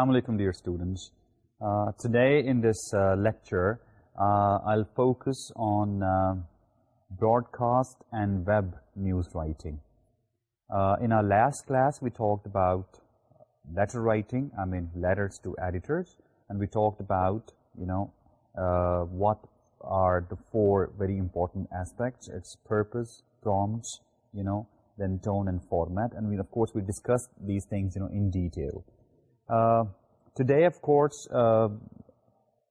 Assalamu alaikum dear students. Uh, today in this uh, lecture, uh, I'll focus on broadcast and web news writing. In our last class, we talked about letter writing, I mean letters to editors, and we talked about, you know, what are the four very important aspects, its purpose, prompts, you know, then tone and format, and we, of course, we discussed these things, you know, in detail. Uh, today, of course, uh,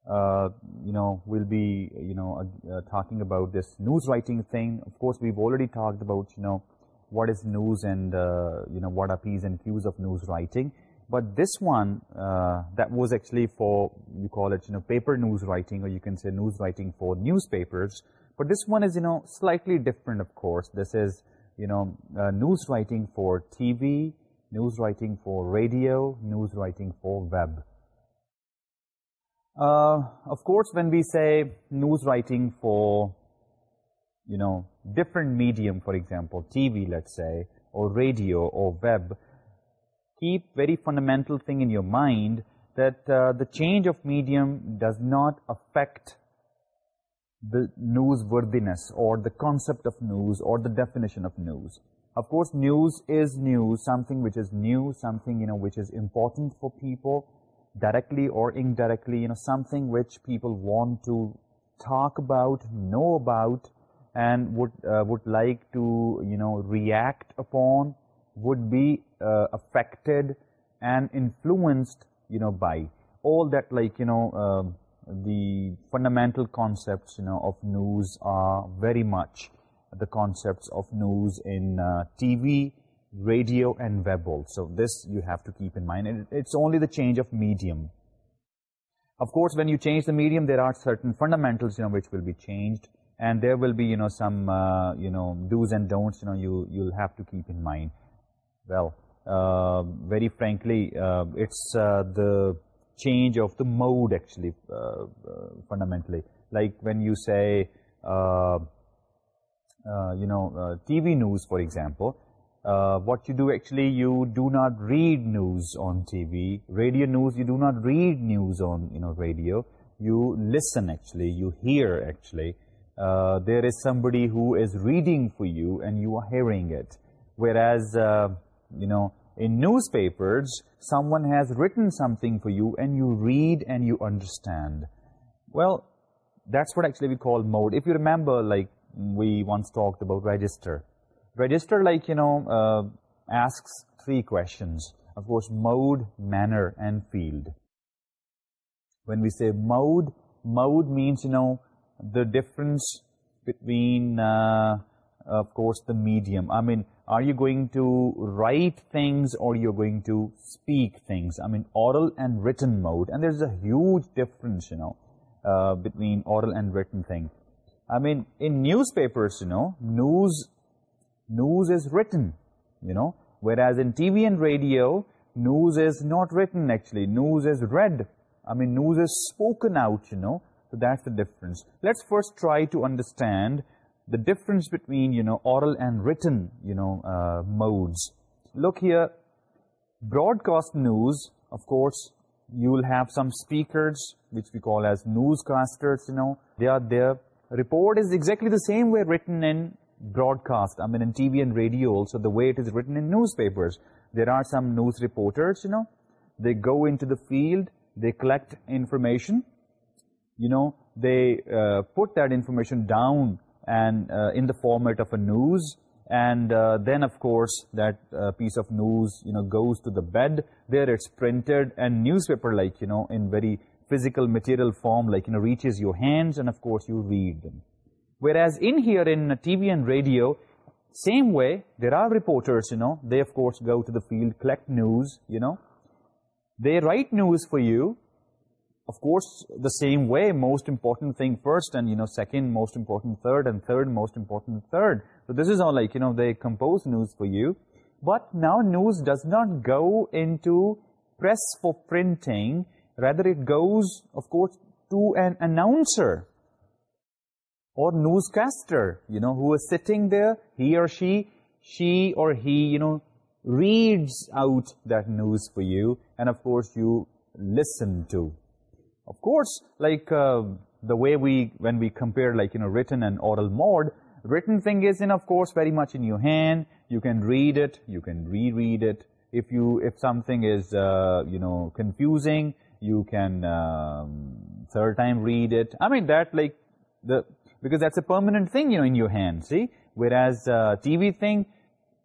uh, you know, we'll be, you know, talking about this news writing thing. Of course, we've already talked about, you know, what is news and, you know, what are P's and Q's of news writing. But this one, that was actually for, you call it, you know, paper news writing, or you can say news writing for newspapers. But this one is, you know, slightly different, of course. This is, you know, news writing for TV, news writing for radio news writing for web of course when we say news writing for you know different medium for example TV let's say or radio or web keep very fundamental thing in your mind that the change of medium does not affect the news worthiness or the concept of news or the definition of news of course news is news something which is new something you know which is important for people directly or indirectly you know something which people want to talk about know about and would uh, would like to you know react upon would be uh, affected and influenced you know by. All that like you know um, the fundamental concepts you know of news are very much the concepts of news in uh, TV, radio and web also. This you have to keep in mind. It's only the change of medium. Of course, when you change the medium, there are certain fundamentals, you know, which will be changed. And there will be, you know, some, uh, you know, do's and don'ts, you know, you, you'll have to keep in mind. Well, uh, very frankly, it's the change of the mode, actually, fundamentally. Like when you say... Uh, you know, uh, TV news, for example, uh, what you do actually, you do not read news on TV. Radio news, you do not read news on, you know, radio. You listen, actually. You hear, actually. There is somebody who is reading for you, and you are hearing it. Whereas, you know, in newspapers, someone has written something for you, and you read and you understand. Well, that's what actually we call mode. If you remember, like, we once talked about register. Register, like you know, uh, asks three questions. of course mode, manner and field. When we say mode, mode means you know the difference between uh, of course the medium. I mean are you going to write things or you're going to speak things? I mean oral and written mode and there's a huge difference you know uh, between oral and written thing. I mean, in newspapers, you know, news, news is written, you know, whereas in TV and radio, news is not written, actually. News is read. I mean, news is spoken out, you know. So that's the difference. Let's first try to understand the difference between, you know, oral and written, you know, uh, modes. Look here, broadcast news, of course, you'll have some speakers, which we call as newscasters, you know. They are there report is exactly the same way written in broadcast, I mean in TV and radio also, the way it is written in newspapers. There are some news reporters, you know, they go into the field, they collect information, you know, they uh, put that information down and uh, in the format of a news, and uh, then of course that piece of news, you know, goes to the bed, there it's printed and newspaper-like, you know, in very physical material form like you know reaches your hands and of course you read them. Whereas in here in TV and radio, same way there are reporters you know they of course go to the field collect news you know. They write news for you of course the same way most important thing first and you know second most important third and third most important third. So this is all like you know they compose news for you. But now news does not go into press for printing rather it goes of course to an announcer or newscaster you know who is sitting there. He or she she or he you know reads out that news for you. And of course you listen to. Of course like uh, the way we when we compare like you know written and oral mode written thing is in of course very much in your hand. You can read it. You can reread it. If you if something is uh, you know confusing you can um, third time read it. I mean, that like, the because that's a permanent thing, you know, in your hand, see? Whereas uh, TV thing,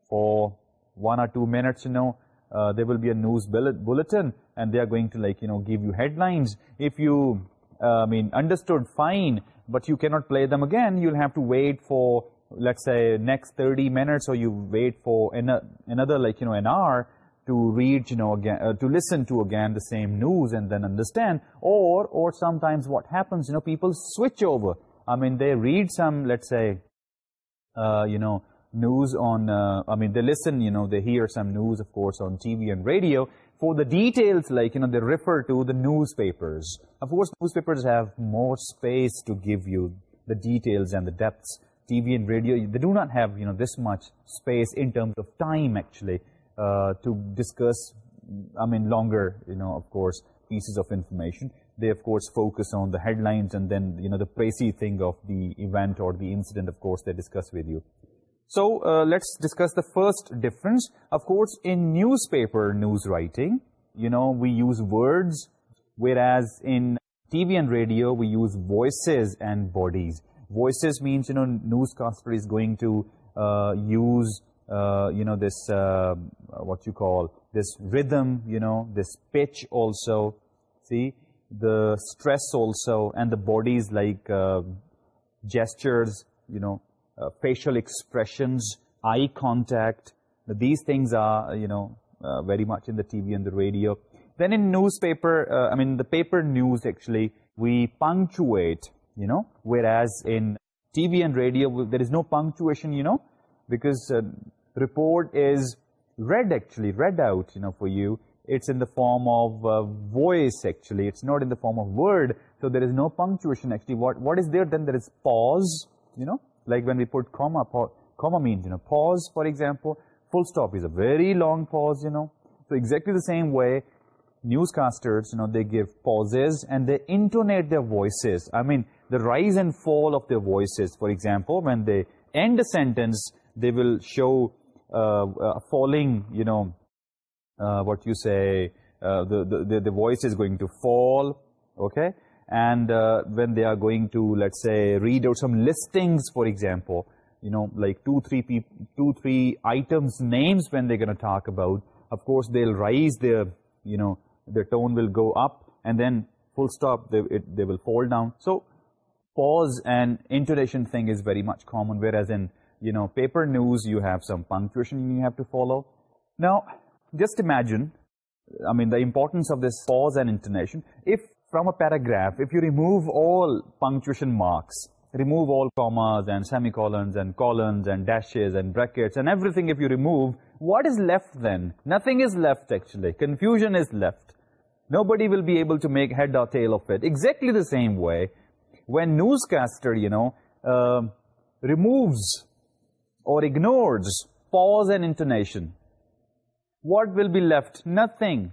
for one or two minutes, you know, uh, there will be a news bulletin and they are going to like, you know, give you headlines. If you, uh, I mean, understood, fine, but you cannot play them again, you'll have to wait for, let's say, next 30 minutes or you wait for an another like, you know, an hour, to read you know again uh, to listen to again the same news and then understand. Or or sometimes what happens you know people switch over. I mean they read some let's say uh, you know news on uh, i mean they listen you know they hear some news of course on tv and radio. For the details like you know they refer to the newspapers. Of course newspapers have more space to give you the details and the depths. Tv and radio they do not have you know this much space in terms of time actually. Uh, to discuss, I mean, longer, you know, of course, pieces of information. They, of course, focus on the headlines and then, you know, the pricey thing of the event or the incident, of course, they discuss with you. So, uh, let's discuss the first difference. Of course, in newspaper news writing, you know, we use words, whereas in TV and radio, we use voices and bodies. Voices means, you know, newscaster is going to uh, use uh, you know, this, uh, what you call, this rhythm, you know, this pitch also, see, the stress also, and the body's like uh, gestures, you know, facial expressions, eye contact, these things are, you know, very much in the TV and the radio. Then in newspaper, I mean, the paper news, actually, we punctuate, you know, whereas in TV and radio, there is no punctuation, you know, because uh, report is read actually, read out, you know, for you. It's in the form of uh, voice actually. It's not in the form of word. So there is no punctuation actually. What, what is there then? There is pause, you know, like when we put comma, comma means, you know, pause, for example. Full stop is a very long pause, you know. So exactly the same way. newscasters you know they give pauses and they intonate their voices i mean the rise and fall of their voices for example when they end a sentence they will show uh, uh, a falling, you know, uh, what you say, the, the, the voice is going to fall, okay? And when they are going to, let's say, read out some listings, for example, you know, like two, three, peop two, three items, names when they're going to talk about, of course, they'll raise their, you know, their tone will go up, and then full stop, they, they will fall down. So, pause and intonation thing is very much common, whereas in you know, paper news. You have some punctuation you have to follow. Now, just imagine. I mean, the importance of this pause and intonation. If from a paragraph, if you remove all punctuation marks, remove all commas and semicolons and colons and dashes and brackets and everything if you remove, what is left then? Nothing is left actually. Confusion is left. Nobody will be able to make head or tail of it. Exactly the same way, when newscaster, you know, uh, removes or ignores pause and intonation, what will be left? Nothing.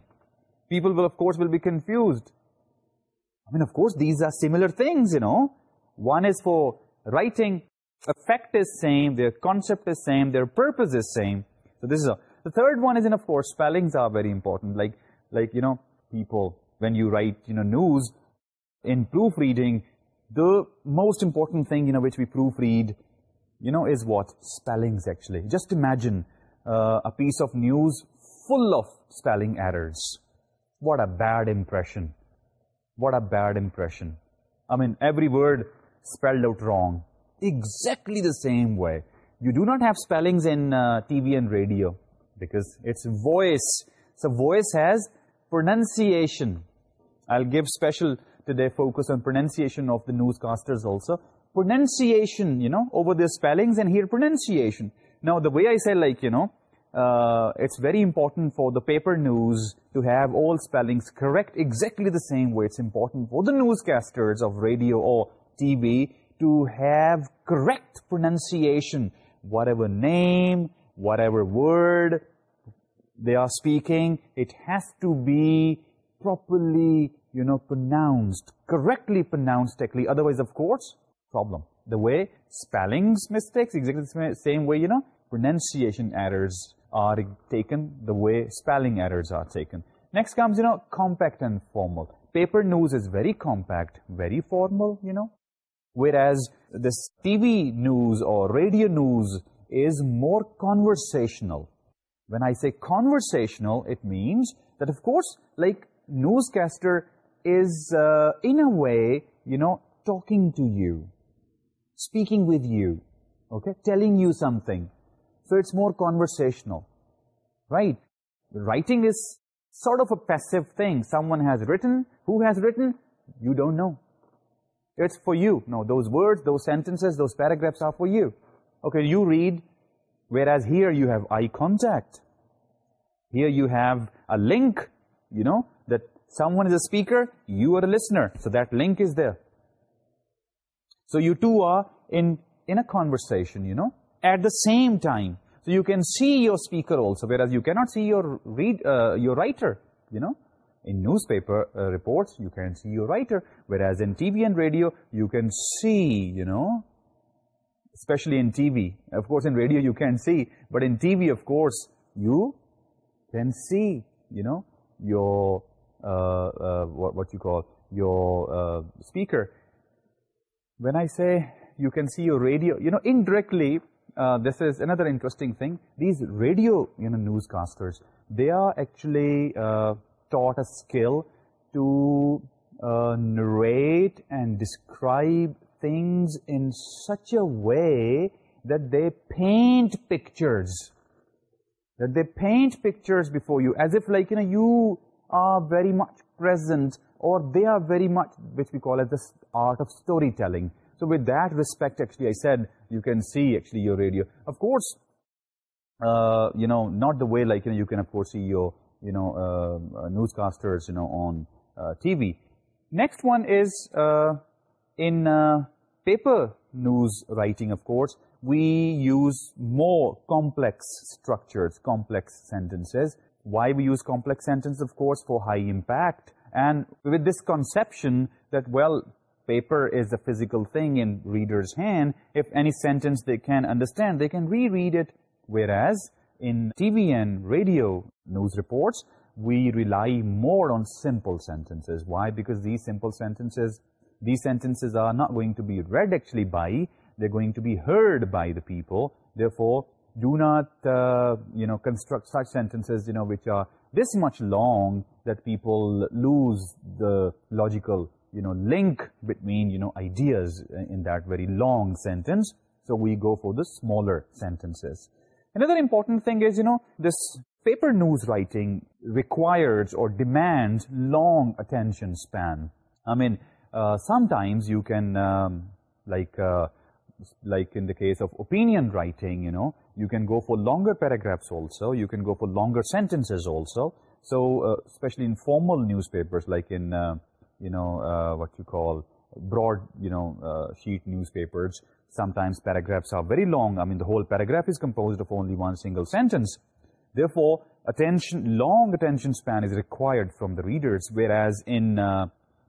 People will, of course, will be confused. I mean, of course, these are similar things, you know. One is for writing. Effect is same. Their concept is same. Their purpose is same. So this is a... The third one is, and of course, spellings are very important. Like, like you know, people, when you write, you know, news in proofreading, the most important thing, you know, which we proofread you know, is what? Spellings, actually. Just imagine uh, a piece of news full of spelling errors. What a bad impression. What a bad impression. I mean, every word spelled out wrong. Exactly the same way. You do not have spellings in uh, TV and radio because it's voice. So voice has pronunciation. I'll give special today focus on pronunciation of the newscasters also pronunciation, you know, over their spellings and hear pronunciation. Now, the way I say, like, you know, uh, it's very important for the paper news to have all spellings correct exactly the same way. It's important for the newscasters of radio or TV to have correct pronunciation. Whatever name, whatever word they are speaking, it has to be properly, you know, pronounced, correctly pronounced, otherwise, of course, problem. The way spellings mistakes, exactly the same way, you know, pronunciation errors are taken the way spelling errors are taken. Next comes, you know, compact and formal. Paper news is very compact, very formal, you know. Whereas this TV news or radio news is more conversational. When I say conversational, it means that, of course, like newscaster is uh, in a way, you know, talking to you speaking with you, okay, telling you something. So it's more conversational, right? Writing is sort of a passive thing. Someone has written. Who has written? You don't know. It's for you. No, those words, those sentences, those paragraphs are for you. Okay, you read, whereas here you have eye contact. Here you have a link, you know, that someone is a speaker, you are a listener. So that link is there. So you two are in, in a conversation, you know, at the same time. So you can see your speaker also, whereas you cannot see your, uh, your writer, you know. In newspaper uh, reports, you can see your writer, whereas in TV and radio, you can see, you know, especially in TV. Of course, in radio, you can see, but in TV, of course, you can see, you know, your, uh, what, what you call, your speaker when I say you can see your radio, you know, indirectly, uh, this is another interesting thing. These radio, you know, newscasters, they are actually uh, taught a skill to uh, narrate and describe things in such a way that they paint pictures. That they paint pictures before you as if like, you know, you are very much present or they are very much which we call as the art of storytelling. So with that respect, actually, I said, you can see actually your radio. Of course, uh, you know, not the way like, you can of course see your, you know, uh, newscasters, you know, on uh, TV. Next one is in paper news writing, of course, we use more complex structures, complex sentences. Why we use complex sentence? of course, for high impact. And with this conception that, well, paper is a physical thing in reader's hand, if any sentence they can understand, they can reread it. Whereas in TV and radio news reports, we rely more on simple sentences. Why? Because these simple sentences, these sentences are not going to be read actually by, they're going to be heard by the people. Therefore, do not, uh, you know, construct such sentences, you know, which are this much long that people lose the logical, you know, link between, you know, ideas in that very long sentence. So we go for the smaller sentences. Another important thing is, you know, this paper news writing requires or demands long attention span. I mean, uh, sometimes you can, um, like, uh, like in the case of opinion writing, you know, you can go for longer paragraphs also, you can go for longer sentences also. So, uh, especially in formal newspapers, like in, uh, you know, uh, what you call broad, you know, sheet newspapers, sometimes paragraphs are very long. I mean, the whole paragraph is composed of only one single sentence. Therefore, attention, long attention span is required from the readers, whereas in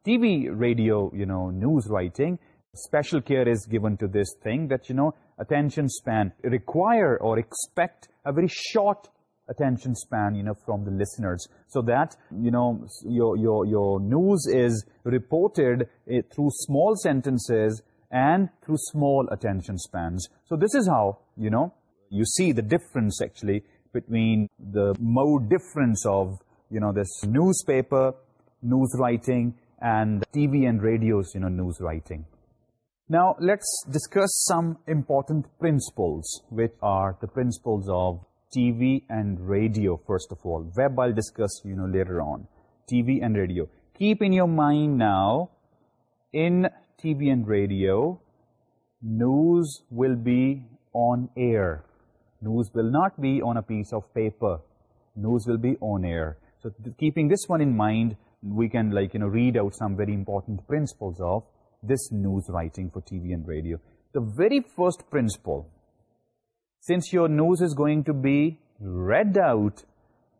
TV, radio, you know, news writing, special care is given to this thing that, you know, attention span, require or expect a very short attention span, you know, from the listeners. So that, you know, your, your, your news is reported uh, through small sentences and through small attention spans. So this is how, you know, you see the difference actually between the mode difference of, you know, this newspaper, news writing, and TV and radios, you know, news writing. Now, let's discuss some important principles, which are the principles of TV and radio, first of all. Web I'll discuss, you know, later on. TV and radio. Keep in your mind now, in TV and radio, news will be on air. News will not be on a piece of paper. News will be on air. So th keeping this one in mind, we can like, you know, read out some very important principles of this news writing for TV and radio. The very first principle, since your news is going to be read out,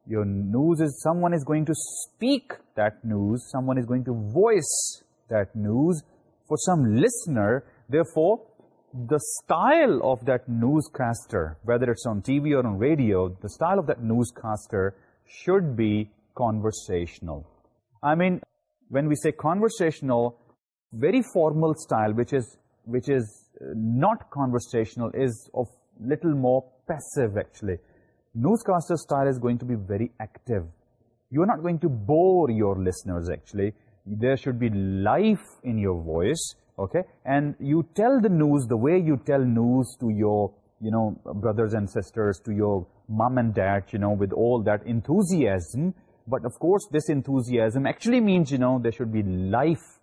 your news is, someone is going to speak that news, someone is going to voice that news for some listener, therefore, the style of that newscaster, whether it's on TV or on radio, the style of that newscaster should be conversational. I mean, when we say conversational, very formal style which is which is uh, not conversational is of little more passive actually. Newscaster style is going to be very active. You are not going to bore your listeners actually. There should be life in your voice okay? And you tell the news the way you tell news to your you know brothers and sisters to your mom and dad you know with all that enthusiasm. But of course this enthusiasm actually means you know there should be life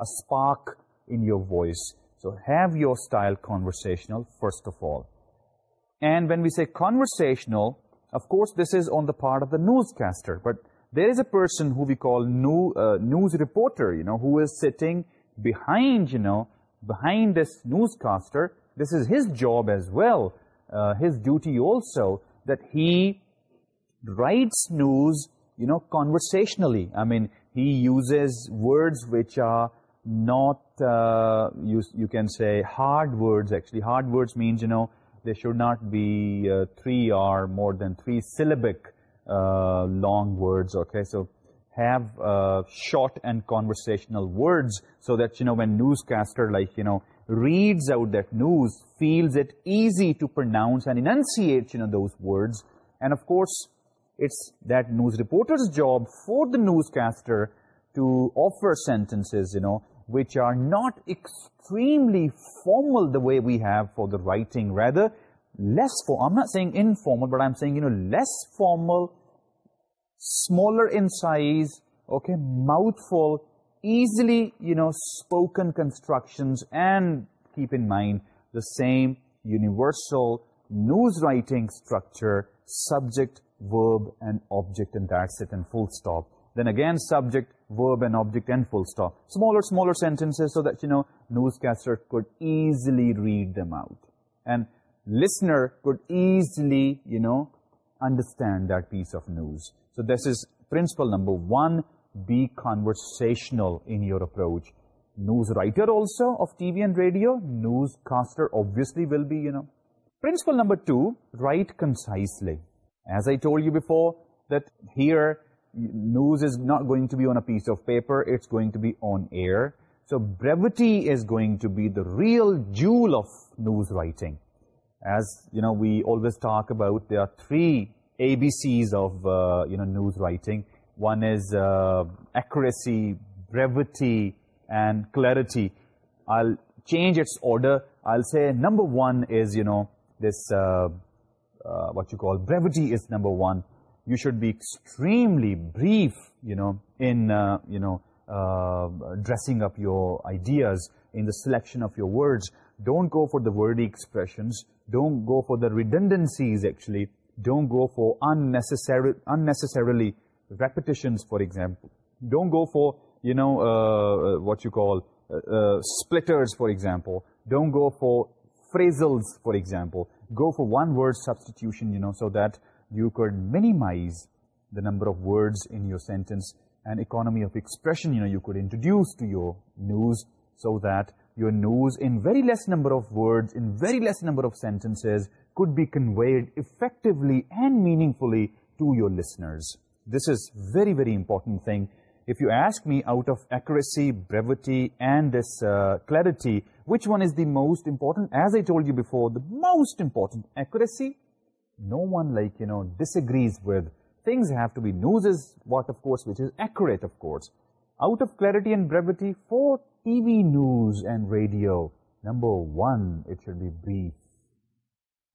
a spark in your voice. So have your style conversational, first of all. And when we say conversational, of course, this is on the part of the newscaster. But there is a person who we call uh, news reporter, you know, who is sitting behind, you know, behind this newscaster. This is his job as well, uh, his duty also, that he writes news, you know, conversationally. I mean, he uses words which are not, uh, you, you can say, hard words actually. Hard words means, you know, there should not be uh, three or more than three syllabic uh, long words, okay? So have short and conversational words so that, you know, when newscaster, like, you know, reads out that news, feels it easy to pronounce and enunciate, you know, those words. And of course, it's that news reporter's job for the newscaster to offer sentences, you know, which are not extremely formal the way we have for the writing, rather less formal. I'm not saying informal, but I'm saying, you know, less formal, smaller in size, okay, mouthful, easily, you know, spoken constructions, and keep in mind the same universal news writing structure, subject, verb, and object, and that's it, and full stop then again subject, verb and object and full stop. Smaller, smaller sentences so that, you know, newscaster could easily read them out. And listener could easily, you know, understand that piece of news. So this is principle number one, be conversational in your approach. News writer also of TV and radio, newscaster obviously will be, you know. Principle number two, write concisely. As I told you before, that here, news is not going to be on a piece of paper, it's going to be on air. So brevity is going to be the real jewel of news writing. As, you know, we always talk about, there are three ABCs of, uh, you know, news writing. One is uh, accuracy, brevity, and clarity. I'll change its order. I'll say number one is, you know, this, uh, what you call, brevity is number one you should be extremely brief you know in uh, you know uh, dressing up your ideas in the selection of your words. Don't go for the wordy expressions. Don't go for the redundancies actually. Don't go for unnecessary unnecessarily repetitions for example. Don't go for you know uh, what you call splitters for example. Don't go for phrasals for example. Go for one word substitution you know so that you could minimize the number of words in your sentence and economy of expression, you know, you could introduce to your news so that your news in very less number of words, in very less number of sentences could be conveyed effectively and meaningfully to your listeners. This is very, very important thing. If you ask me out of accuracy, brevity and this uh, clarity, which one is the most important? As I told you before, the most important accuracy no one like, you know, disagrees with. Things have to be, news is what of course, which is accurate of course. Out of clarity and brevity for TV news and radio, number one, it should be brief.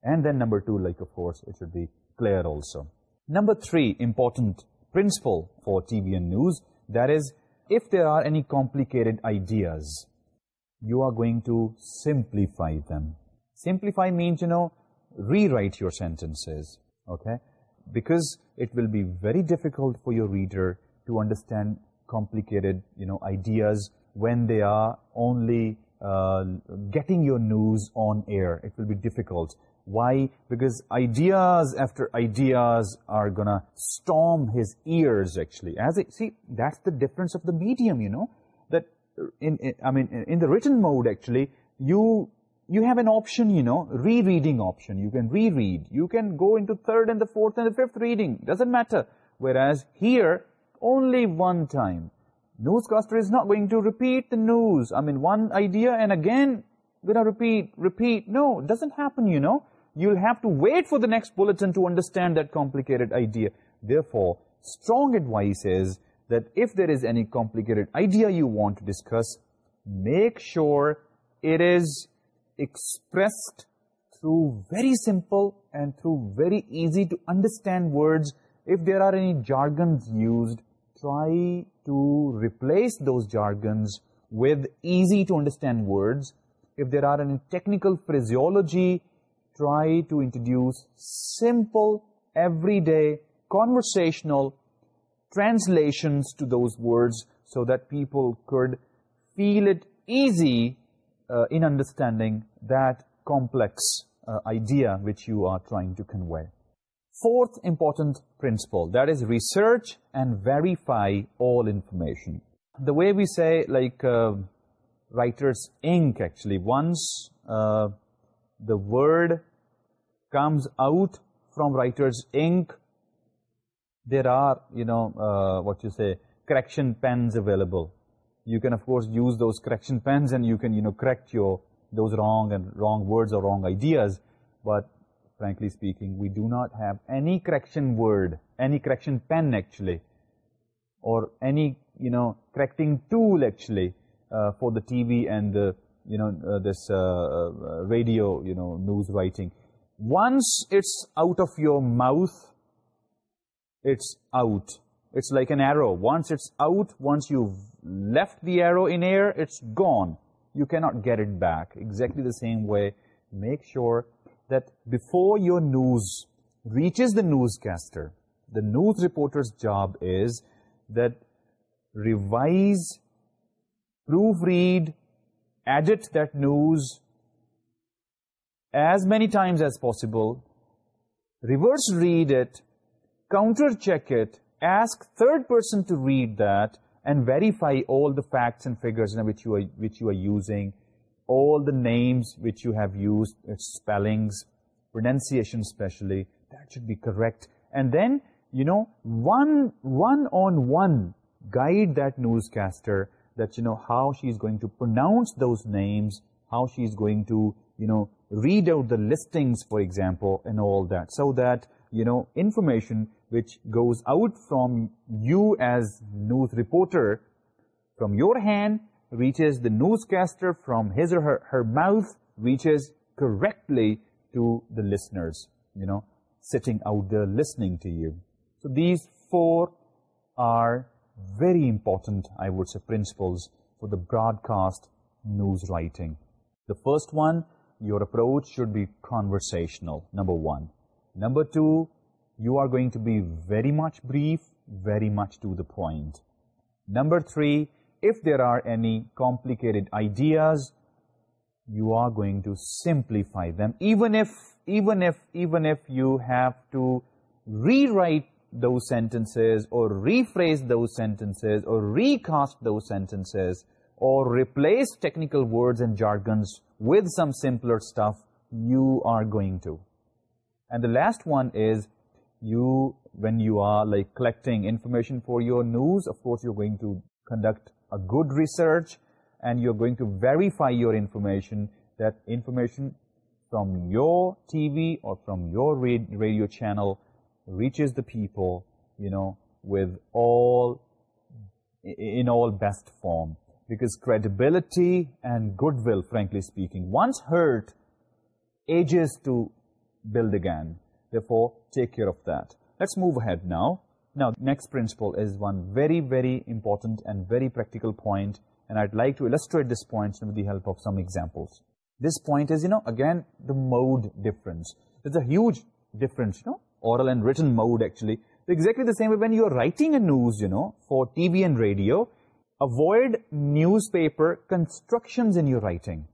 And then number two, like of course, it should be clear also. Number three, important principle for TV and news, that is, if there are any complicated ideas, you are going to simplify them. Simplify means, you know, rewrite your sentences, okay? Because it will be very difficult for your reader to understand complicated, you know, ideas when they are only uh, getting your news on air. It will be difficult. Why? Because ideas after ideas are gonna storm his ears, actually. as it, See, that's the difference of the medium, you know? That, in I mean, in the written mode, actually, you you have an option, you know, rereading option. You can reread. You can go into third and the fourth and the fifth reading. Doesn't matter. Whereas here, only one time. Newscaster is not going to repeat the news. I mean, one idea and again, gonna repeat, repeat. No, doesn't happen, you know. You'll have to wait for the next bulletin to understand that complicated idea. Therefore, strong advice is that if there is any complicated idea you want to discuss, make sure it is expressed through very simple and through very easy to understand words. If there are any jargons used, try to replace those jargons with easy to understand words. If there are any technical phraseology, try to introduce simple, everyday, conversational translations to those words so that people could feel it easy uh, in understanding that complex uh, idea which you are trying to convey. Fourth important principle, that is research and verify all information. The way we say, like, uh, writer's ink, actually, once the word comes out from writer's ink, there are, you know, what you say, correction pens available you can of course use those correction pens and you can you know correct your those wrong and wrong words or wrong ideas. But frankly speaking we do not have any correction word any correction pen actually or any you know correcting tool actually uh, for the tv and you know uh, this uh, radio you know news writing. Once it's out of your mouth it's out. It's like an arrow. Once it's out once you've left the arrow in air, it's gone. You cannot get it back. Exactly the same way, make sure that before your news reaches the newscaster, the news reporter's job is that revise, proofread, edit that news as many times as possible, reverse read it, counter-check it, ask third person to read that, and verify all the facts and figures which you are which you are using, all the names which you have used, uh, spellings, pronunciation especially, that should be correct. And then, you know, one, one on one, guide that newscaster that, you know, how she is going to pronounce those names, how she is going to, you know, read out the listings, for example, and all that. So that, you know, information which goes out from you as news reporter from your hand reaches the newscaster from his or her, her mouth reaches correctly to the listeners, you know, sitting out there listening to you. So these four are very important, I would say, principles for the broadcast news writing. The first one, your approach should be conversational, number one. Number two, you are going to be very much brief, very much to the point. Number three, if there are any complicated ideas, you are going to simplify them. Even if, even if, even if you have to rewrite those sentences or rephrase those sentences or recast those sentences or replace technical words and jargons with some simpler stuff, you are going to. And the last one is, you when you are like collecting information for your news of course you're going to conduct a good research and you're going to verify your information that information from your TV or from your radio channel reaches the people you know with all in all best form. Because credibility and goodwill frankly speaking once hurt ages to build again therefore take care of that. Let's move ahead now. Now, next principle is one very, very important and very practical point, and I'd like to illustrate this point with the help of some examples. This point is, you know, again, the mode difference. There's a huge difference, you know, oral and written mode actually. Exactly the same way when you're writing a news, you know, for TV and radio, avoid newspaper constructions in your writing.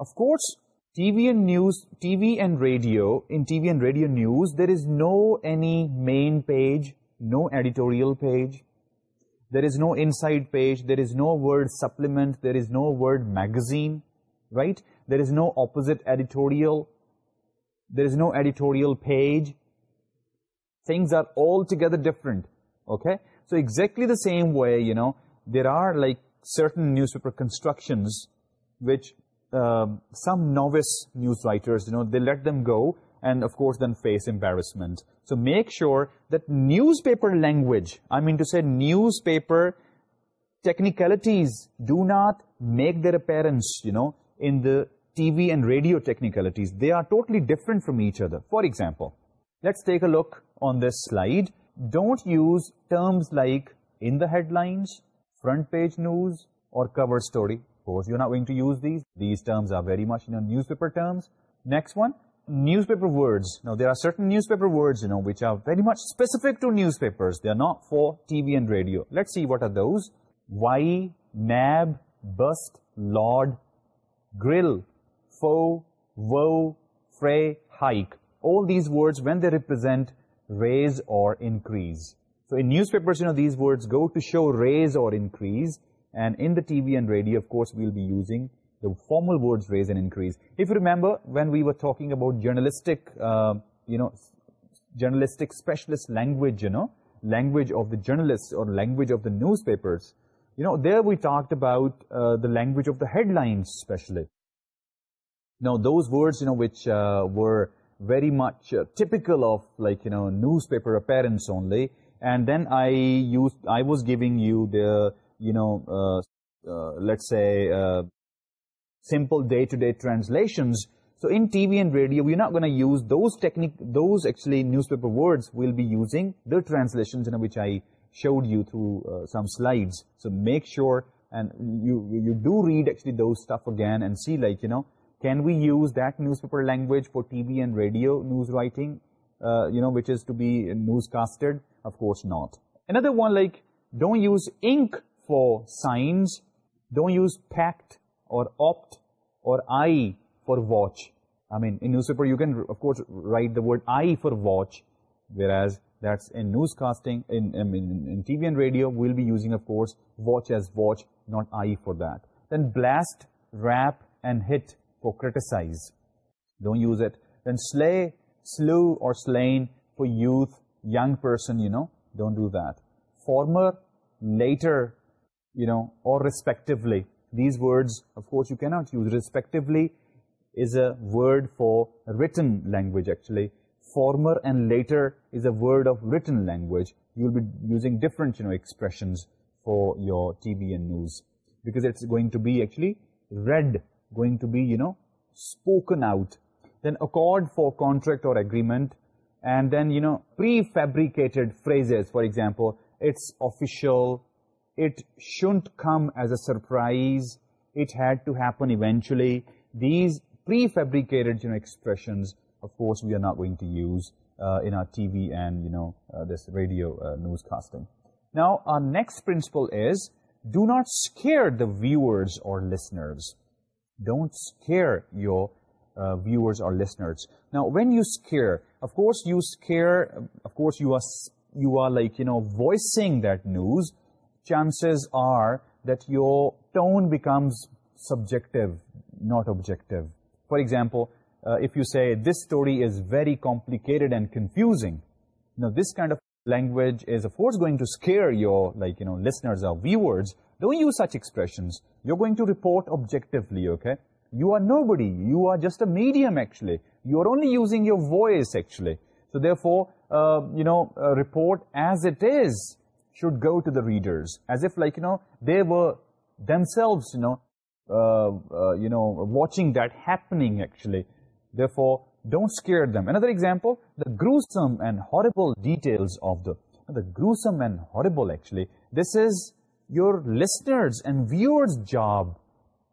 Of course, TV and news TV and radio in TV and radio news there is no any main page no editorial page there is no inside page there is no word supplement there is no word magazine right there is no opposite editorial there is no editorial page things are all together different okay so exactly the same way you know there are like certain newspaper constructions which some novice news writers you know they let them go and of course then face embarrassment so make sure that newspaper language I mean to say newspaper technicalities do not make their presence you know in the TV and radio technicalities they are totally different from each other for example let's take a look on this slide don't use terms like in the headlines front page news or cover story course, you're not going to use these. These terms are very much, you know, newspaper terms. Next one, newspaper words. Now, there are certain newspaper words, you know, which are very much specific to newspapers. They are not for TV and radio. Let's see what are those. Why, nab, bust, lord, grill, foe, woe, fray, hike. All these words, when they represent raise or increase. So in newspapers, you know, these words go to show raise or increase. And in the TV and radio, of course, we'll be using the formal words raise and increase. If you remember, when we were talking about journalistic, uh, you know, journalistic specialist language, you know, language of the journalists or language of the newspapers, you know, there we talked about uh, the language of the headlines specialist. Now, those words, you know, which uh, were very much typical of, like, you know, newspaper appearance only. And then I used, I was giving you the you know, uh, uh, let's say, uh, simple day-to-day translations. So in TV and radio, we're not going to use those technique, those actually newspaper words. We'll be using the translations, you which I showed you through some slides. So make sure, and you, you do read actually those stuff again and see like, you know, can we use that newspaper language for TV and radio news writing, you know, which is to be newscasted? Of course not. Another one, like, don't use ink for signs. Don't use pact or opt or eye for watch. I mean, in newspaper, you can, of course, write the word eye for watch, whereas that's in newscasting, in, I mean, in TV and radio, we'll be using, of course, watch as watch, not eye for that. Then blast, rap, and hit for criticize. Don't use it. Then slay, slew, or slain for youth, young person, you know, don't do that. Former, later, you know, or respectively. These words, of course, you cannot use. Respectively is a word for written language, actually. Former and later is a word of written language. You'll be using different, you know, expressions for your TV and news. Because it's going to be, actually, read, going to be, you know, spoken out. Then accord for contract or agreement. And then, you know, prefabricated phrases, for example, it's official, it shouldn't come as a surprise. It had to happen eventually. These prefabricated expressions of course we are not going to use uh, in our tv and you know uh, this radio uh, newscasting. Now our next principle is do not scare the viewers or listeners. Don't scare your viewers or listeners. Now when you scare of course you scare of course you are you are like you know voicing that news chances are that your tone becomes subjective, not objective. For example, uh, if you say, this story is very complicated and confusing, now this kind of language is, of course, going to scare your, like, you know, listeners or viewers. Don't use such expressions. You're going to report objectively, okay? You are nobody. You are just a medium, actually. You're only using your voice, actually. So therefore, uh, you know, uh, report as it is should go to the readers as if like, you know, they were themselves, you know, uh, uh, you know, watching that happening actually. Therefore, don't scare them. Another example, the gruesome and horrible details of the, the gruesome and horrible actually, this is your listeners and viewers job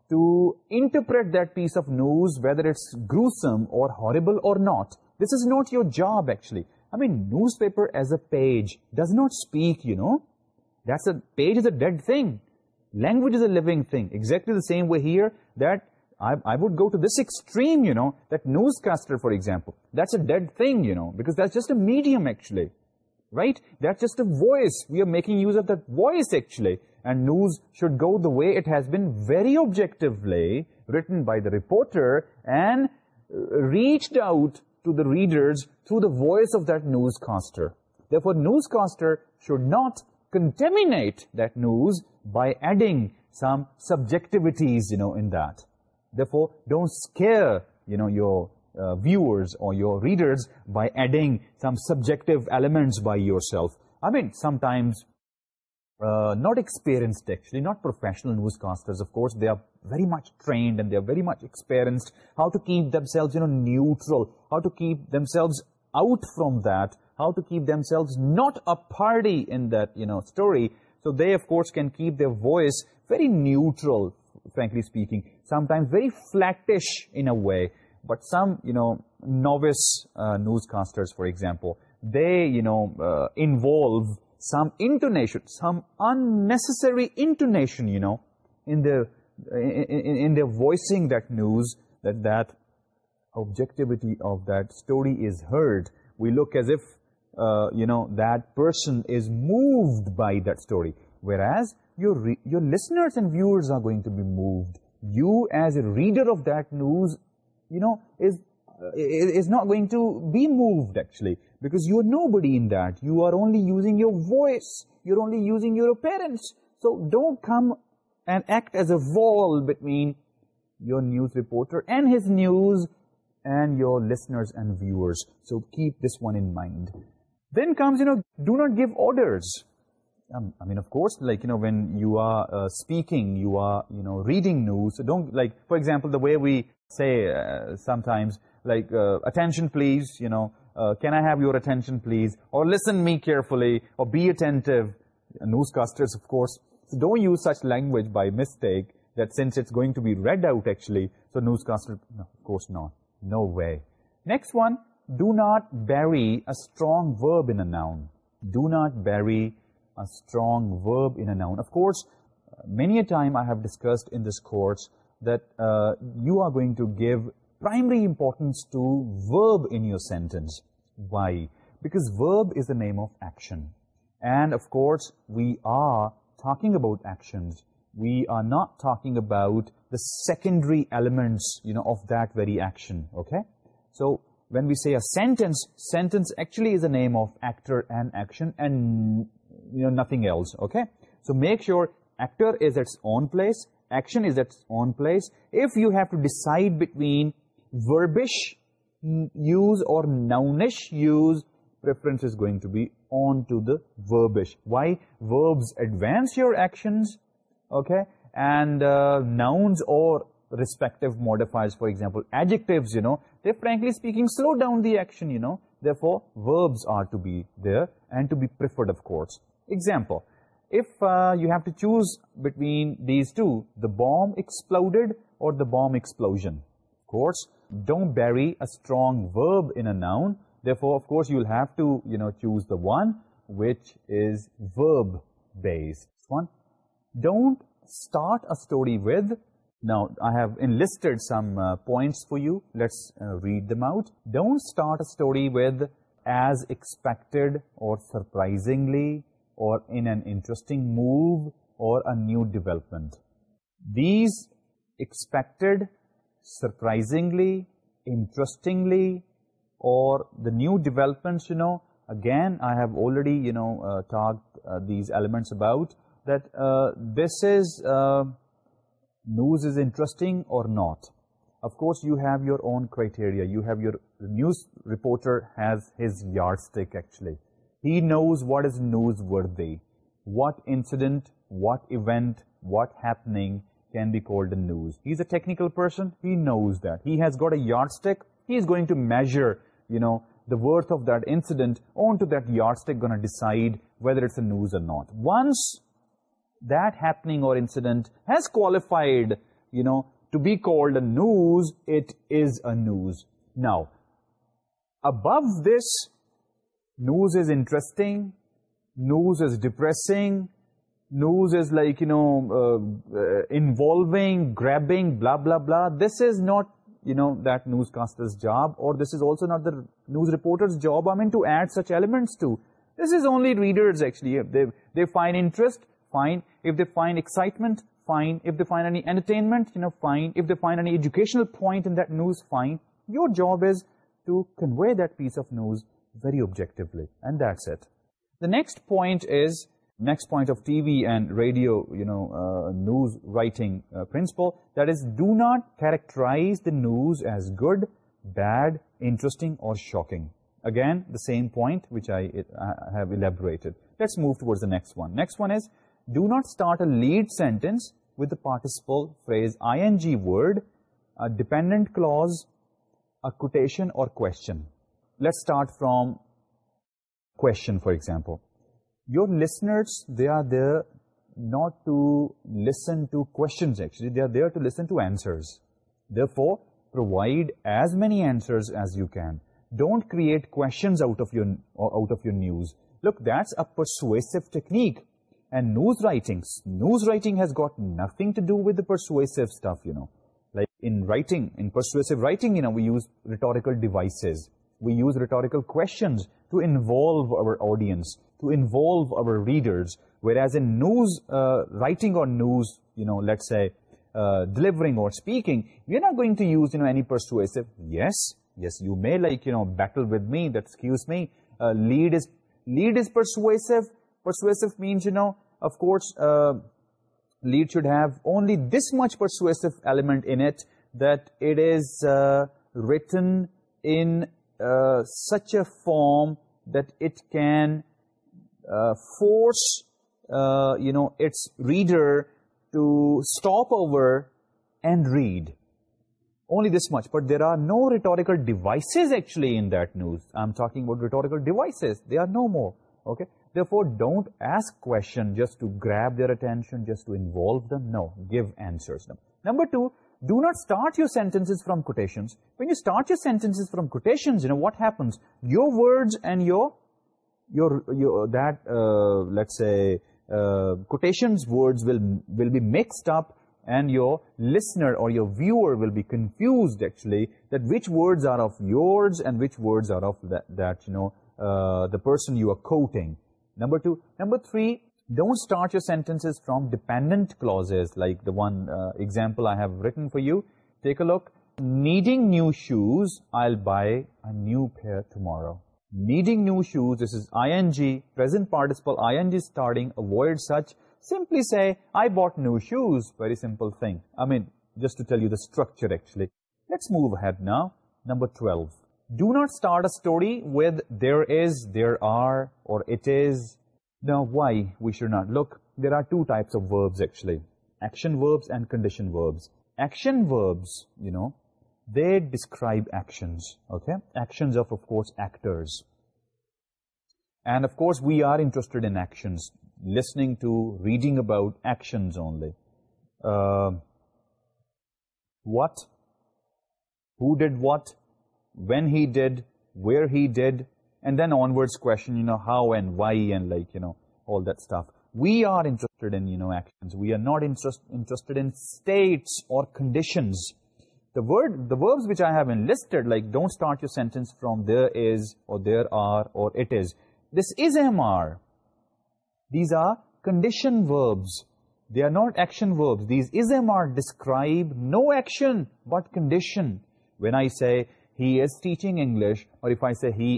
to interpret that piece of news, whether it's gruesome or horrible or not. This is not your job actually. I mean, newspaper as a page does not speak, you know. That's a page is a dead thing. Language is a living thing. Exactly the same way here that I, I would go to this extreme, you know, that newscaster, for example. That's a dead thing, you know, because that's just a medium, actually. Right? That's just a voice. We are making use of that voice, actually. And news should go the way it has been very objectively written by the reporter and reached out to the readers through the voice of that newscaster. therefore newscaster should not contaminate that news by adding some subjectivities, you know, in that. Therefore, don't scare, you know, your uh, viewers or your readers by adding some subjective elements by yourself. I mean, sometimes uh, not experienced actually, not professional newscasters, of course, they are very much trained and they are very much experienced. How to keep themselves, you know, neutral, how to keep themselves out from that, how to keep themselves not a party in that, you know, story. So they, of course, can keep their voice very neutral, frankly speaking, sometimes very flattish in a way. But some, you know, novice uh, newscasters, for example, they, you know, uh, involve some intonation, some unnecessary intonation, you know, in the in, in, in their voicing that news, that that objectivity of that story is heard. We look as if, uh, you know, that person is moved by that story. Whereas your, your listeners and viewers are going to be moved. You as a reader of that news, you know, is, is not going to be moved actually because you are nobody in that. You are only using your voice. You're only using your appearance. So don't come and act as a wall between your news reporter and his news and your listeners and viewers. So keep this one in mind. Then comes, you know, do not give orders. Um, I mean, of course, like, you know, when you are uh, speaking, you are, you know, reading news. Don't, like, for example, the way we say uh, sometimes, like, uh, attention please, you know, can I have your attention please or listen me carefully or be attentive newscasters of course don't use such language by mistake that since it's going to be read out actually so newscaster course not no way next one do not bury a strong ورب in noun do not bury a strong verb in noun of course many a time I have discussed in this course that you are going to give primary importance to verb in your sentence. Why? Because verb is the name of action. And of course, we are talking about actions. We are not talking about the secondary elements, you know, of that very action, okay? So, when we say a sentence, sentence actually is the name of actor and action and, you know, nothing else, okay? So, make sure actor is its own place, action is its own place. If you have to decide between verbish use or nounish use preference is going to be on to the verbish why verbs advance your actions okay and nouns or respective modifiers, for example, adjectives, you know, they frankly speaking slow down the action, you know, therefore verbs are to be there and to be preferred, of course. Example, if uh, you have to choose between these two, the bomb exploded or the bomb explosion, of course, don't bury a strong verb in a noun. therefore of course you'll have to you know choose the one which is verb based one. Don't start a story with now i have enlisted some uh, points for you. Let's uh, read them out. Don't start a story with as expected or surprisingly or in an interesting move or a new development. These expected surprisingly, interestingly, or the new developments, you know, again, I have already, you know, uh, talked uh, these elements about, that uh, this is, news is interesting or not. Of course, you have your own criteria. You have your, news reporter has his yardstick, actually. He knows what is newsworthy, what incident, what event, what happening, can be called a news. He's a technical person. He knows that. He has got a yardstick. He is going to measure, you know, the worth of that incident onto that yardstick going to decide whether it's a news or not. Once that happening or incident has qualified, you know, to be called a news, it is a news. Now, above this, news is interesting, news is depressing, news is like, you know, uh, uh, involving, grabbing, blah, blah, blah. This is not, you know, that newscaster's job or this is also not the news reporter's job. I mean, to add such elements to. This is only readers actually. If they, they find interest, fine. If they find excitement, fine. If they find any entertainment, you know, fine. If they find any educational point in that news, fine. Your job is to convey that piece of news very objectively and that's it. The next point is next point of TV and radio, you know, uh, news writing uh, principle, that is, do not characterize the news as good, bad, interesting, or shocking. Again, the same point which I, have elaborated. Let's move towards the next one. Next one is, do not start a lead sentence with a participle phrase ing word, a dependent clause, a quotation, or question. Let's start from question, for example your listeners they are there not to listen to questions actually. They are there to listen to answers. Therefore provide as many answers as you can. Don't create questions out of your out of your news. Look that's a persuasive technique. And news writings news writing has got nothing to do with the persuasive stuff you know. Like in writing in persuasive writing you know we use rhetorical devices we use rhetorical questions to involve our audience, to involve our readers. Whereas in news, uh, writing or news, you know, let's say, uh, delivering or speaking, we're not going to use, you know, any persuasive, yes, yes, you may like, you know, battle with me, that excuse me. Uh, lead is lead is persuasive. Persuasive means, you know, of course, lead should have only this much persuasive element in it, that it is written in such a form that it can uh, force, uh, you know, its reader to stop over and read. Only this much. But there are no rhetorical devices actually in that news. I'm talking about rhetorical devices. They are no more. Okay? Therefore, don't ask question just to grab their attention, just to involve them. No. Give answers. Number two, do not start your sentences from quotations. When you start your sentences from quotations, you know, what happens? Your words and your, your, your that, uh, let's say, uh, quotations words will, will be mixed up and your listener or your viewer will be confused, actually, that which words are of yours and which words are of that, you know, uh, the person you are quoting. Number two. Number three, don't start your sentences from dependent clauses like the one uh, example I have written for you. Take a look. Needing new shoes, I'll buy a new pair tomorrow. Needing new shoes, this is ING, present participle, ING starting, avoid such. Simply say, I bought new shoes, very simple thing. I mean, just to tell you the structure actually. Let's move ahead now. Number 12. Do not start a story with there is, there are, or it is, now, why we should not look? There are two types of verbs actually. Action verbs and condition verbs. Action verbs, you know, they describe actions, okay? Actions of, of course, actors. And of course, we are interested in actions. Listening to, reading about actions only. Uh, what? Who did what? When he did? Where he did? And then onwards, question you know how and why and like you know all that stuff. We are interested in you know actions. We are not interested in states or conditions. the word the verbs which i have enlisted like don't start your sentence from there is or there are or it is this is mr these are condition verbs they are not action verbs these is mr describe no action but condition when i say he is teaching english or if i say he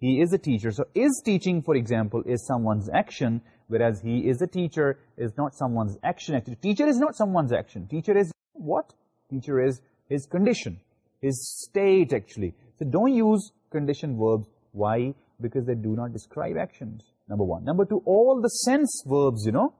he is a teacher. So is teaching, for example, is someone's action, whereas he is a teacher is not someone's action. Actually, teacher is not someone's action. Teacher is what? Teacher is his condition, his state, actually. So don't use condition verbs. Why? Because they do not describe actions, number one. Number two, all the sense verbs, you know,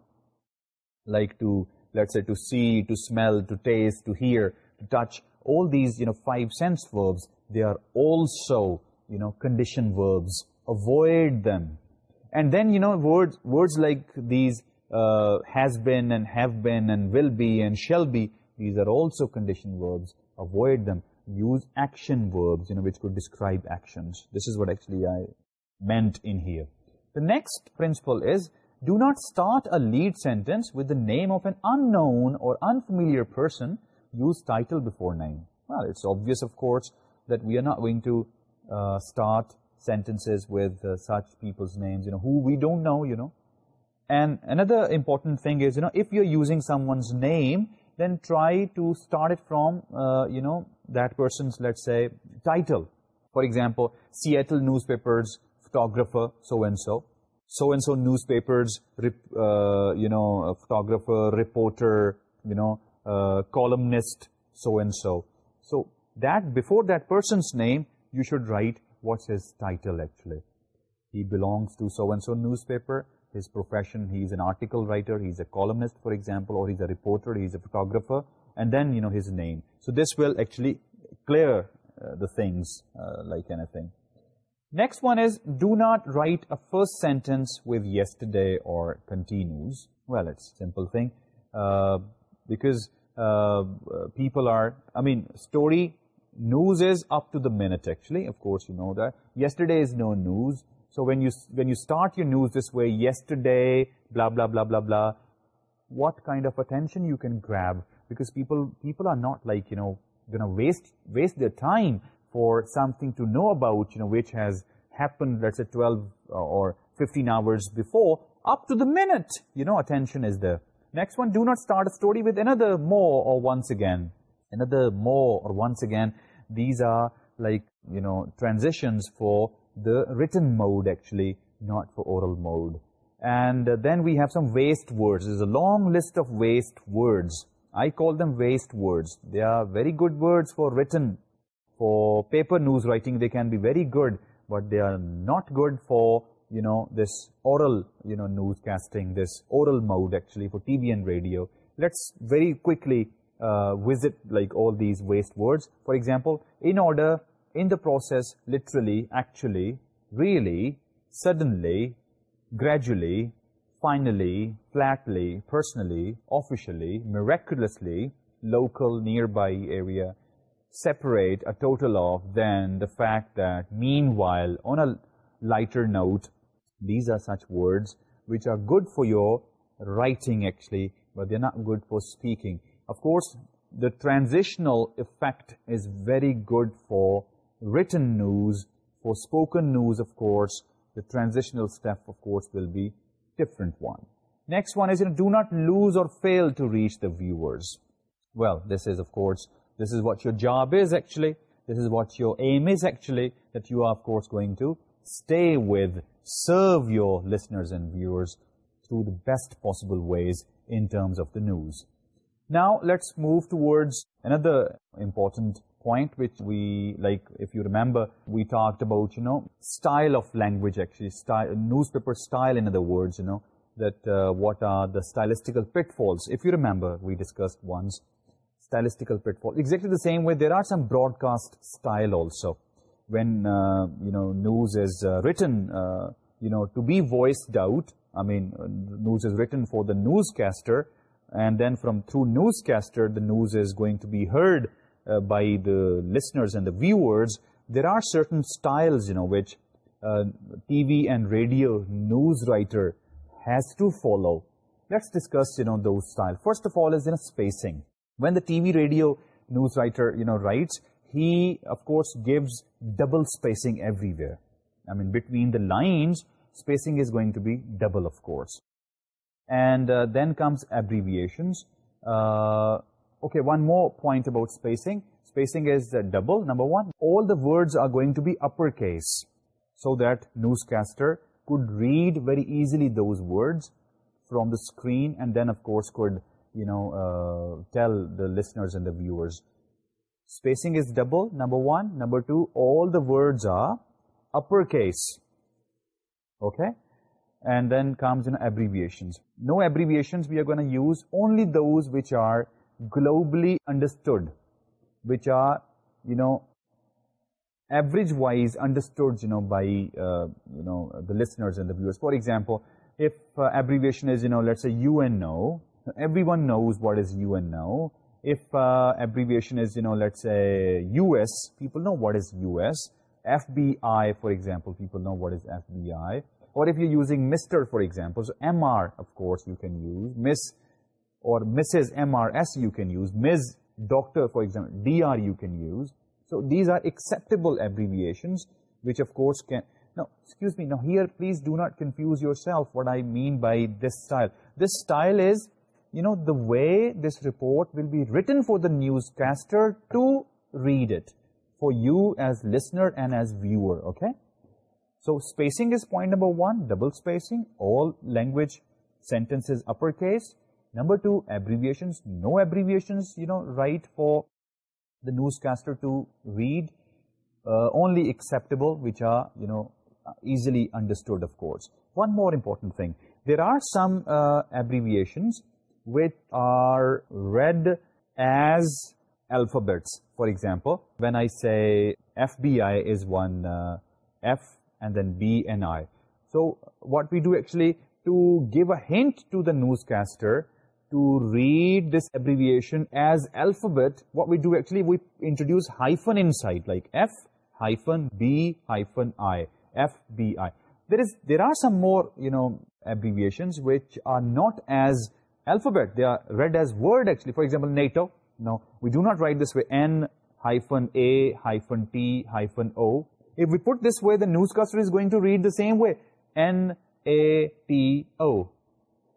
like to, let's say, to see, to smell, to taste, to hear, to touch, all these, you know, five sense verbs, they are also you know, condition verbs. Avoid them. And then, you know, words, words like these uh, has been and have been and will be and shall be, these are also condition verbs. Avoid them. Use action verbs, you know, which could describe actions. This is what actually I meant in here. The next principle is, do not start a lead sentence with the name of an unknown or unfamiliar person. Use title before name. Well, it's obvious, of course, that we are not going to uh, start sentences with uh, such people's names, you know, who we don't know, you know. And another important thing is, you know, if you're using someone's name, then try to start it from, uh, you know, that person's, let's say, title. For example, Seattle newspapers photographer so-and-so, so-and-so newspapers, you know, photographer, reporter, you know, columnist so-and-so. So that, before that person's name, you should write what's his title actually. He belongs to so-and-so newspaper, his profession, He is an article writer, He is a columnist for example, or he is a reporter, He is a photographer, and then you know his name. So this will actually clear uh, the things uh, like anything. Next one is, do not write a first sentence with yesterday or continues. Well, it's a simple thing. Uh, because people are, I mean, story news is up to the minute actually. Of course, you know that. Yesterday is no news. So when you, when you start your news this way, yesterday, blah, blah, blah, blah, blah, what kind of attention you can grab because people, people are not like, you know, going to waste, waste their time for something to know about, you know, which has happened, let's say 12 uh, or 15 hours before, up to the minute, you know, attention is there. Next one, do not start a story with another more or once again another more or once again these are like you know transitions for the written mode actually not for oral mode. And uh, then we have some waste words. There's a long list of waste words. I call them waste words. They are very good words for written. For paper news writing they can be very good but they are not good for you know this oral you know newscasting this oral mode actually for TV and radio. Let's very quickly uh, visit like all these waste words. For example, in order, in the process, literally, actually, really, suddenly, gradually, finally, flatly, personally, officially, miraculously, local, nearby area, separate a total of then the fact that meanwhile, on a lighter note, these are such words which are good for your writing actually, but they're not good for speaking of course the transitional effect is very good for written news for spoken news of course. The transitional step of course will be different one. Next one is you know, do not lose or fail to reach the viewers. Well this is of course this is what your job is actually. This is what your aim is actually that you are of course going to stay with serve your listeners and viewers through the best possible ways in terms of the news. Now, let's move towards another important point, which we, like, if you remember, we talked about, you know, style of language, actually, style, newspaper style, in other words, you know, that uh, what are the stylistical pitfalls. If you remember, we discussed once, stylistical pitfalls. Exactly the same way, there are some broadcast style also. When, uh, you know, news is uh, written, you know, to be voiced out, I mean, news is written for the newscaster, and then from through newscaster the news is going to be heard uh, by the listeners and the viewers. There are certain styles you know which uh, tv and radio news writer has to follow. Let's discuss you know those styles. first of all is in a spacing. When the tv radio news writer you know writes he of course gives double spacing everywhere. I mean between the lines spacing is going to be double of course and uh, then comes abbreviations. Uh, okay, one more point about spacing. Spacing is double, number one. All the words are going to be uppercase so that newscaster could read very easily those words from the screen and then, of course, could, you know, uh, tell the listeners and the viewers. Spacing is double, number one. Number two, all the words are uppercase. Okay and then comes in abbreviations. No abbreviations we are going to use, only those which are globally understood, which are, you know, average-wise understood, you know, by, uh, you know, the listeners and the viewers. For example, if uh, abbreviation is, you know, let's say UNO, everyone knows what is UNO. If uh, abbreviation is, you know, let's say U.S., people know what is U.S. FBI, for example, people know what is FBI or if you're using Mr. for example, so MR of course you can use, Miss or Mrs. MRS you can use, Ms. Doctor for example, DR you can use. So these are acceptable abbreviations which of course can... Now, excuse me, now here please do not confuse yourself what I mean by this style. This style is, you know, the way this report will be written for the newscaster to read it for you as listener and as viewer. Okay. So spacing is point number one, double spacing, all language sentences uppercase. Number two, abbreviations, no abbreviations, you know, write for the newscaster to read. Uh, only acceptable, which are, you know, easily understood, of course. One more important thing. There are some uh, abbreviations which are read as alphabets. For example, when I say FBI is one, uh, F and then B and I. So what we do actually to give a hint to the newscaster to read this abbreviation as alphabet, what we do actually, we introduce hyphen inside like F hyphen B hyphen I, F B I. There, is, there are some more, you know, abbreviations which are not as alphabet. They are read as word actually. For example, NATO. Now we do not write this way. N hyphen A hyphen T hyphen O. If we put this way, the newscaster is going to read the same way. N-A-T-O.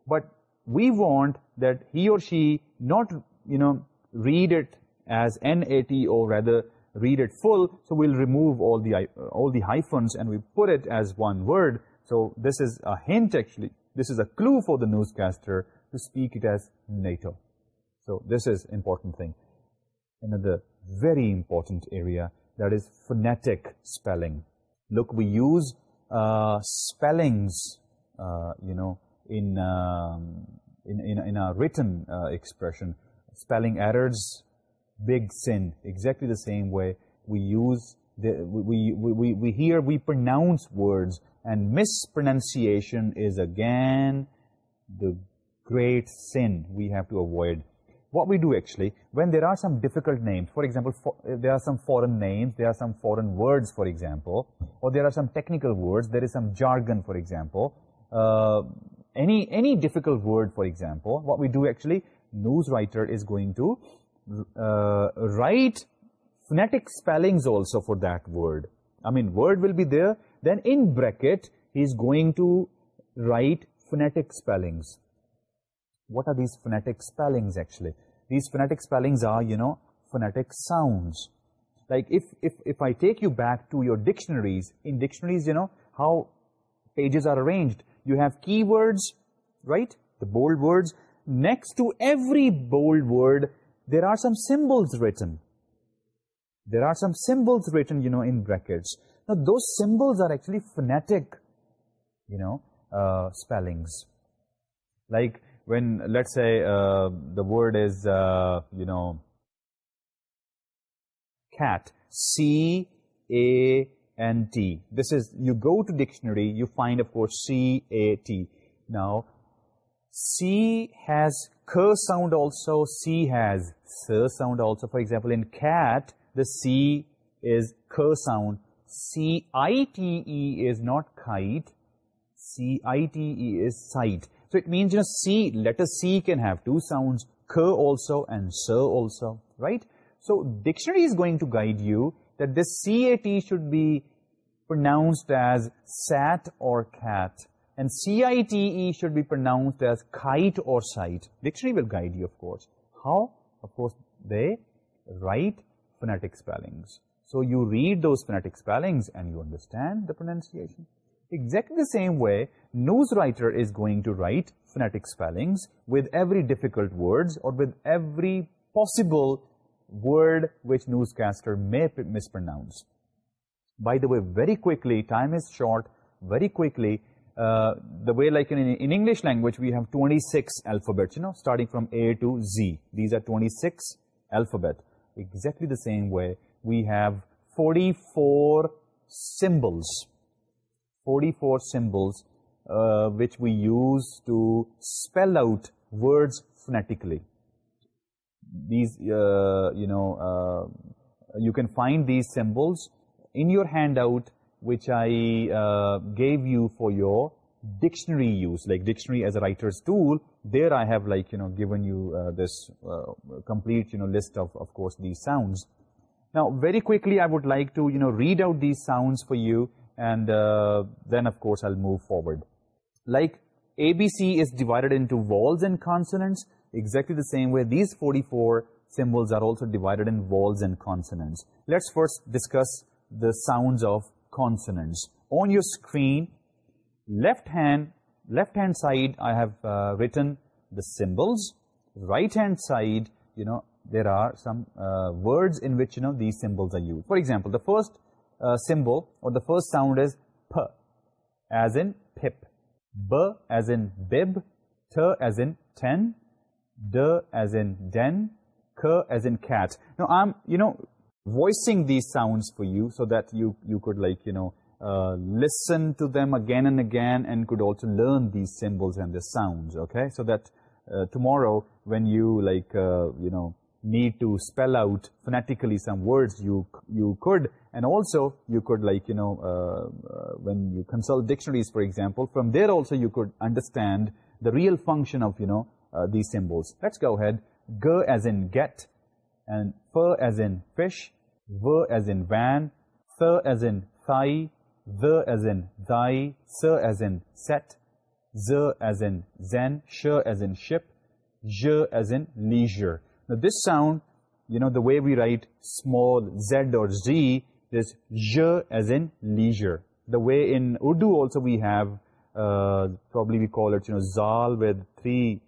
But we want that he or she not, you know, read it as N-A-T-O, rather read it full. So we'll remove all the, all the hyphens and we put it as one word. So this is a hint actually. This is a clue for the newscaster to speak it as NATO. So this is important thing. Another very important area that is phonetic spelling. Look, we use uh, spellings, uh, you know, in, um, in, in, in written uh, expression. Spelling errors, big sin, exactly the same way we use, the, we, we, we hear, we pronounce words, and mispronunciation is again the great sin we have to avoid what we do actually, when there are some difficult names, for example, for, uh, there are some foreign names, there are some foreign words, for example, or there are some technical words, there is some jargon, for example, uh, any, any difficult word, for example, what we do actually, news writer is going to uh, write phonetic spellings also for that word. I mean, word will be there, then in bracket, he is going to write phonetic spellings what are these phonetic spellings actually? These phonetic spellings are, you know, phonetic sounds. Like if, if, if I take you back to your dictionaries, in dictionaries, you know, how pages are arranged. You have keywords, right? The bold words. Next to every bold word, there are some symbols written. There are some symbols written, you know, in brackets. Now, those symbols are actually phonetic, you know, uh, spellings. Like when let's say uh, the word is uh, you know cat c a n t. This is you go to dictionary you find of course c a t. Now c has cur sound also c has s sound also. For example in cat the c is cur sound. C i t e is not kite. C i t e is sight so it means, you know, C, letter C can have two sounds, K also and S also, right? So dictionary is going to guide you that this CAT should be pronounced as sat or cat. And CITE should be pronounced as kite or sight. Dictionary will guide you, of course. How? Of course, they write phonetic spellings. So you read those phonetic spellings and you understand the pronunciation exactly the same way news writer is going to write phonetic spellings with every difficult words or with every possible word which newscaster may mispronounce. By the way, very quickly, time is short, very quickly, uh, the way like in, in English language, we have 26 alphabets, you know, starting from A to Z. These are 26 alphabet. Exactly the same way, we have 44 symbols. 44 symbols uh, which we use to spell out words phonetically. These, uh, you know, uh, you can find these symbols in your handout which I gave you for your dictionary use, like dictionary as a writer's tool. There I have like, you know, given you this complete, you know, list of, of course, these sounds. Now, very quickly, I would like to, you know, read out these sounds for you and uh, then of course I'll move forward. Like ABC is divided into vowels and consonants, exactly the same way these 44 symbols are also divided in vowels and consonants. Let's first discuss the sounds of consonants. On your screen, left hand, left hand side I have uh, written the symbols, right hand side, you know, there are some uh, words in which, you know, these symbols are used. For example, the first symbol or the first sound is P as in pip, B as in bib, T as in ten, D as in den, K as in cat. Now I'm, you know, voicing these sounds for you so that you, you could like, you know, uh, listen to them again and again and could also learn these symbols and the sounds, okay? So that uh, tomorrow when you like, uh, you know, need to spell out phonetically some words, you you could. And also, you could like, you know, uh, uh, when you consult dictionaries, for example, from there also you could understand the real function of, you know, uh, these symbols. Let's go ahead. Go as in get, and fur as in fish, V as in van, Th as in thigh, V as in thy, S as in set, Z as in zen, Sh as in ship, J as in leisure. Now this sound, you know, the way we write small z or z, is z as in leisure. The way in Urdu also we have, uh, probably we call it, you know, zal with three,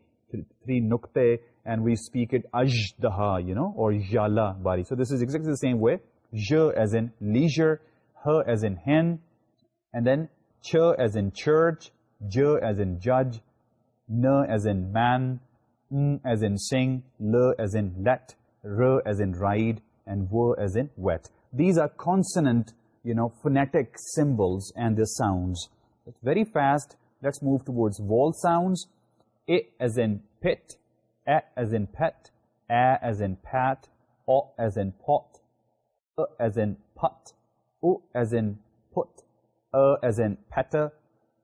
three nukte, and we speak it ajdaha, you know, or jala bari. So this is exactly the same way, z as in leisure, h as in hen, and then ch as in church, j as in judge, n as in man, as in sing L as in let R as in ride and و as in wet these are consonant you know phonetic symbols and the sounds very fast let's move towards vowel sounds A as in pit a as in pat a as in pet o as in foot as in put o as in put a as in father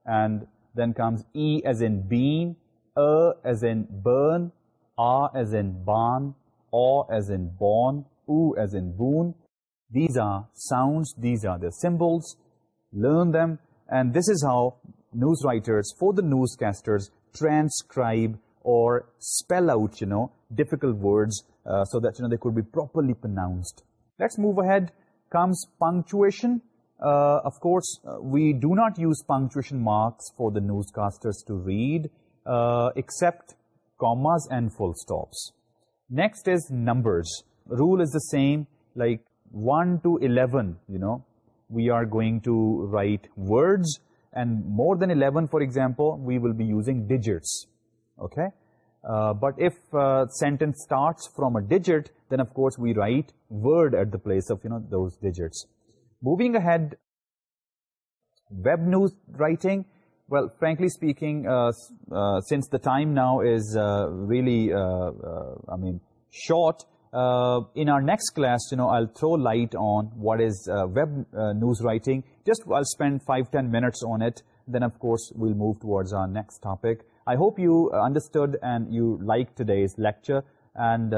and then comes e as in bean a as in burn, a as in barn, o as in born, u as in boon. These are sounds, these are the symbols. Learn them. And this is how news writers, for the newscasters, transcribe or spell out, you know, difficult words uh, so that, you know, they could be properly pronounced. Let's move ahead. Comes punctuation. Uh, of course, uh, we do not use punctuation marks for the newscasters to read. Uh, except commas and full stops. Next is numbers. Rule is the same, like 1 to 11, you know, we are going to write words and more than 11, for example, we will be using digits, okay? Uh, but if uh, sentence starts from a digit, then of course we write word at the place of, you know, those digits. Moving ahead, web news writing, well, frankly speaking, uh, uh, since the time now is uh, really, I mean, short, in our next class, you know, I'll throw light on what is web news writing. Just I'll spend five, ten minutes on it. Then, of course, we'll move towards our next topic. I hope you understood and you liked today's lecture. And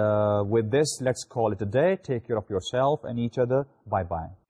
with this, let's call it a day. Take care of yourself and each other. Bye-bye.